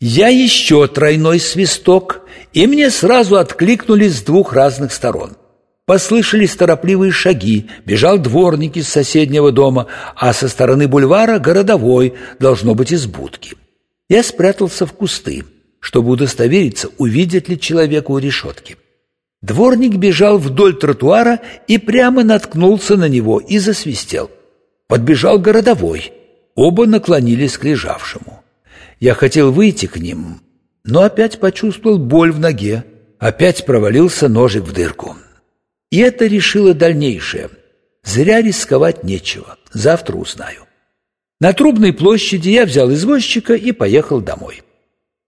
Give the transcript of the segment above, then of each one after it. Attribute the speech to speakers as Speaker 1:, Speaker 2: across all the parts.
Speaker 1: Я еще тройной свисток, и мне сразу откликнулись с двух разных сторон. Послышались торопливые шаги, бежал дворник из соседнего дома, а со стороны бульвара городовой, должно быть, из будки. Я спрятался в кусты, чтобы удостовериться, увидит ли человека у решетки. Дворник бежал вдоль тротуара и прямо наткнулся на него и засвистел. Подбежал городовой. Оба наклонились к лежавшему. Я хотел выйти к ним, но опять почувствовал боль в ноге. Опять провалился ножик в дырку. И это решило дальнейшее. Зря рисковать нечего. Завтра узнаю. На Трубной площади я взял извозчика и поехал домой.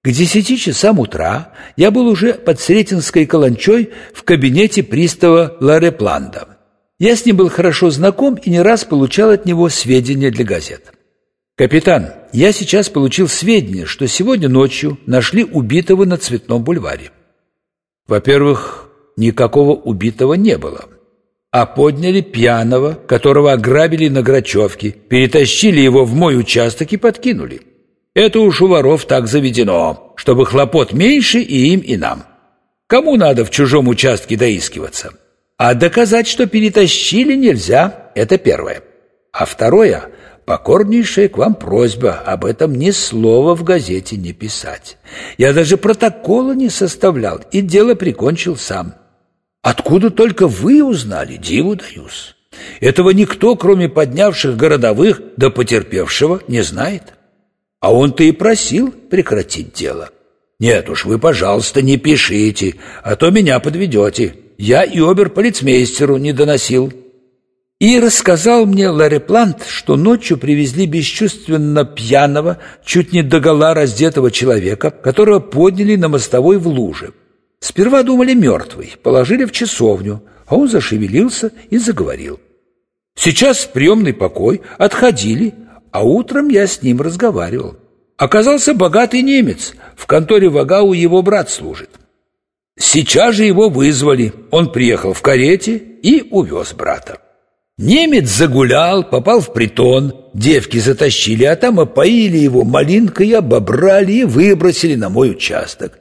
Speaker 1: К десяти часам утра я был уже под Сретенской каланчой в кабинете пристава Ларепланда. Я с ним был хорошо знаком и не раз получал от него сведения для газет. «Капитан, я сейчас получил сведения, что сегодня ночью нашли убитого на Цветном бульваре». Во-первых, никакого убитого не было, а подняли пьяного, которого ограбили на Грачевке, перетащили его в мой участок и подкинули. Это уж у воров так заведено, чтобы хлопот меньше и им, и нам. Кому надо в чужом участке доискиваться? А доказать, что перетащили, нельзя, это первое. А второе, покорнейшая к вам просьба об этом ни слова в газете не писать. Я даже протокола не составлял и дело прикончил сам. Откуда только вы узнали, диву даюсь. Этого никто, кроме поднявших городовых до да потерпевшего, не знает. А он-то и просил прекратить дело. Нет уж, вы, пожалуйста, не пишите, а то меня подведете. Я и обер-полицмейстеру не доносил. И рассказал мне Ларри Плант, что ночью привезли бесчувственно пьяного, чуть не догола раздетого человека, которого подняли на мостовой в луже. Сперва думали мертвый, положили в часовню, а он зашевелился и заговорил. Сейчас в приемный покой отходили, а утром я с ним разговаривал. Оказался богатый немец, в конторе Вагау его брат служит. Сейчас же его вызвали, он приехал в карете и увез брата. Немец загулял, попал в притон, девки затащили, а там опоили его малинкой, обобрали и выбросили на мой участок.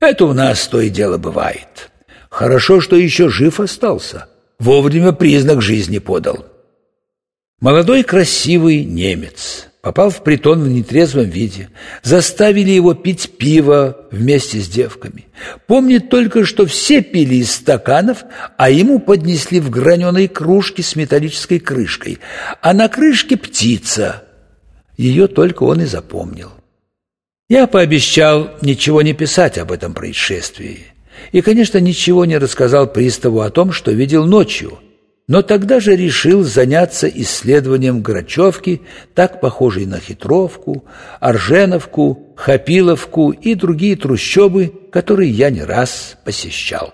Speaker 1: Это у нас то и дело бывает. Хорошо, что еще жив остался, вовремя признак жизни подал. Молодой красивый немец попал в притон в нетрезвом виде. Заставили его пить пиво вместе с девками. Помнит только, что все пили из стаканов, а ему поднесли в граненой кружке с металлической крышкой. А на крышке птица. Ее только он и запомнил. Я пообещал ничего не писать об этом происшествии. И, конечно, ничего не рассказал приставу о том, что видел ночью – но тогда же решил заняться исследованием Грачевки, так похожей на Хитровку, Арженовку, Хапиловку и другие трущобы, которые я не раз посещал.